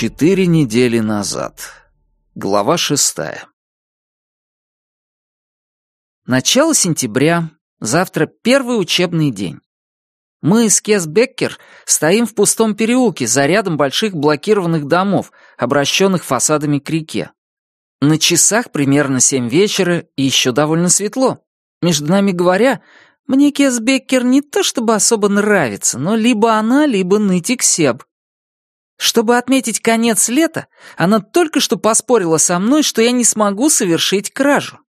Четыре недели назад. Глава шестая. Начало сентября. Завтра первый учебный день. Мы с Кес Беккер стоим в пустом переулке за рядом больших блокированных домов, обращенных фасадами к реке. На часах примерно семь вечера и еще довольно светло. Между нами говоря, мне Кес Беккер не то чтобы особо нравится, но либо она, либо нытик Себ. Чтобы отметить конец лета, она только что поспорила со мной, что я не смогу совершить кражу.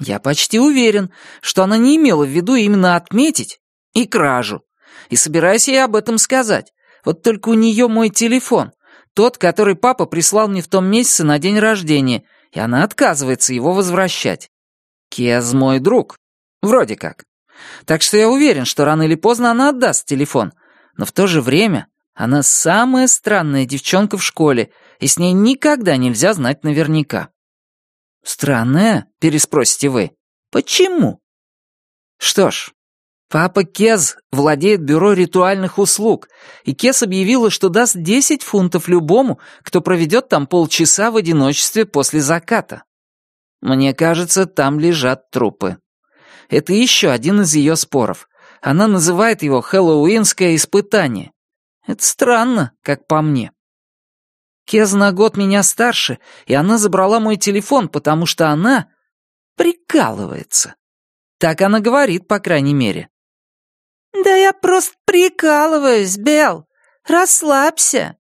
Я почти уверен, что она не имела в виду именно отметить и кражу. И собираюсь ей об этом сказать. Вот только у нее мой телефон, тот, который папа прислал мне в том месяце на день рождения, и она отказывается его возвращать. Кез мой друг. Вроде как. Так что я уверен, что рано или поздно она отдаст телефон. Но в то же время она самая странная девчонка в школе, и с ней никогда нельзя знать наверняка. «Странная?» — переспросите вы. «Почему?» Что ж, папа Кез владеет бюро ритуальных услуг, и Кез объявила, что даст 10 фунтов любому, кто проведет там полчаса в одиночестве после заката. Мне кажется, там лежат трупы. Это еще один из ее споров. Она называет его «Хэллоуинское испытание». Это странно, как по мне. Кез на год меня старше, и она забрала мой телефон, потому что она прикалывается. Так она говорит, по крайней мере. «Да я просто прикалываюсь, Белл. Расслабься».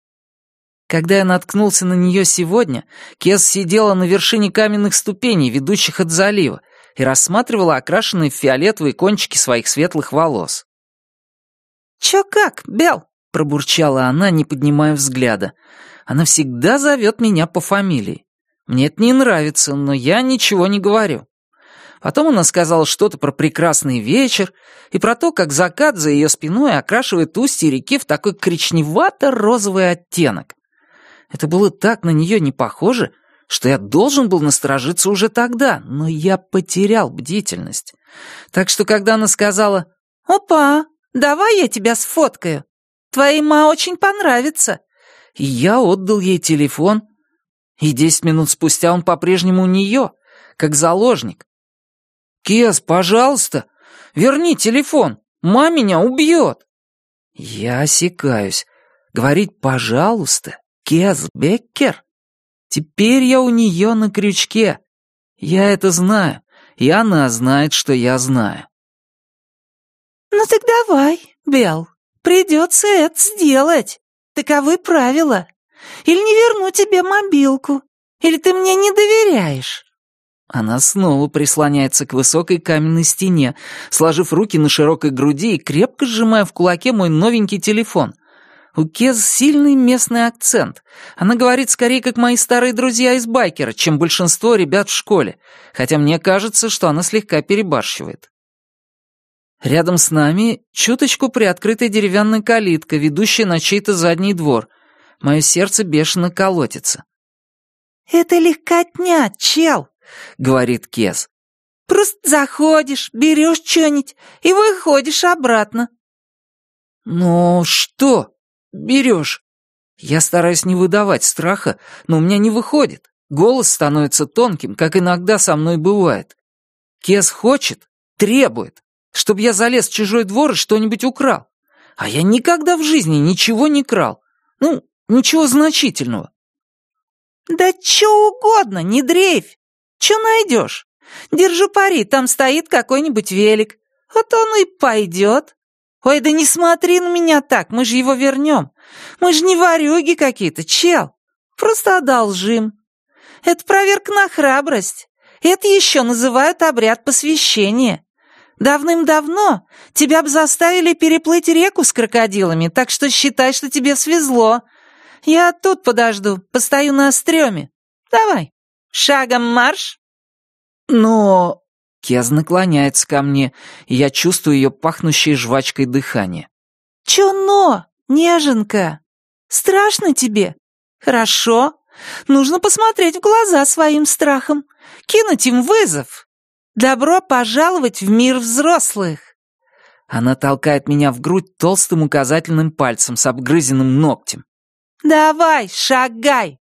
Когда я наткнулся на нее сегодня, Кез сидела на вершине каменных ступеней, ведущих от залива, и рассматривала окрашенные в фиолетовые кончики своих светлых волос. «Чё как, Белл?» Пробурчала она, не поднимая взгляда. Она всегда зовет меня по фамилии. Мне это не нравится, но я ничего не говорю. Потом она сказала что-то про прекрасный вечер и про то, как закат за ее спиной окрашивает устье реки в такой коричневато-розовый оттенок. Это было так на нее не похоже, что я должен был насторожиться уже тогда, но я потерял бдительность. Так что, когда она сказала «Опа, давай я тебя сфоткаю», Твоей ма очень понравится». И я отдал ей телефон. И десять минут спустя он по-прежнему у нее, как заложник. «Кес, пожалуйста, верни телефон, ма меня убьет». Я осекаюсь. Говорить «пожалуйста», Кес Беккер? Теперь я у нее на крючке. Я это знаю, и она знает, что я знаю. «Ну так давай, Белл, Придется это сделать. Таковы правила. Или не верну тебе мобилку. Или ты мне не доверяешь». Она снова прислоняется к высокой каменной стене, сложив руки на широкой груди и крепко сжимая в кулаке мой новенький телефон. У Кез сильный местный акцент. Она говорит скорее как мои старые друзья из байкера, чем большинство ребят в школе, хотя мне кажется, что она слегка перебарщивает. Рядом с нами чуточку приоткрытая деревянная калитка, ведущая на чей-то задний двор. Мое сердце бешено колотится. «Это легкотня, чел», — говорит Кес. «Просто заходишь, берешь что-нибудь и выходишь обратно». «Ну что берешь?» Я стараюсь не выдавать страха, но у меня не выходит. Голос становится тонким, как иногда со мной бывает. Кес хочет, требует, чтобы я залез в чужой двор и что-нибудь украл. А я никогда в жизни ничего не крал. Ну, ничего значительного. Да чё угодно, не дрейфь. Чё найдешь? Держу пари, там стоит какой-нибудь велик. Вот он и пойдет. Ой, да не смотри на меня так, мы же его вернем. Мы же не ворюги какие-то, чел. Просто одолжим. Это проверка на храбрость. Это еще называют обряд посвящения. Давным-давно тебя бы заставили переплыть реку с крокодилами, так что считай, что тебе свезло. Я тут подожду, постою на стреме. Давай, шагом марш!» «Но...» Кез наклоняется ко мне, и я чувствую ее пахнущее жвачкой дыхание. «Чё но, неженка? Страшно тебе? Хорошо. Нужно посмотреть в глаза своим страхом, кинуть им вызов. Добро пожаловать в мир взрослых!» Она толкает меня в грудь толстым указательным пальцем с обгрызенным ногтем. «Давай, шагай!»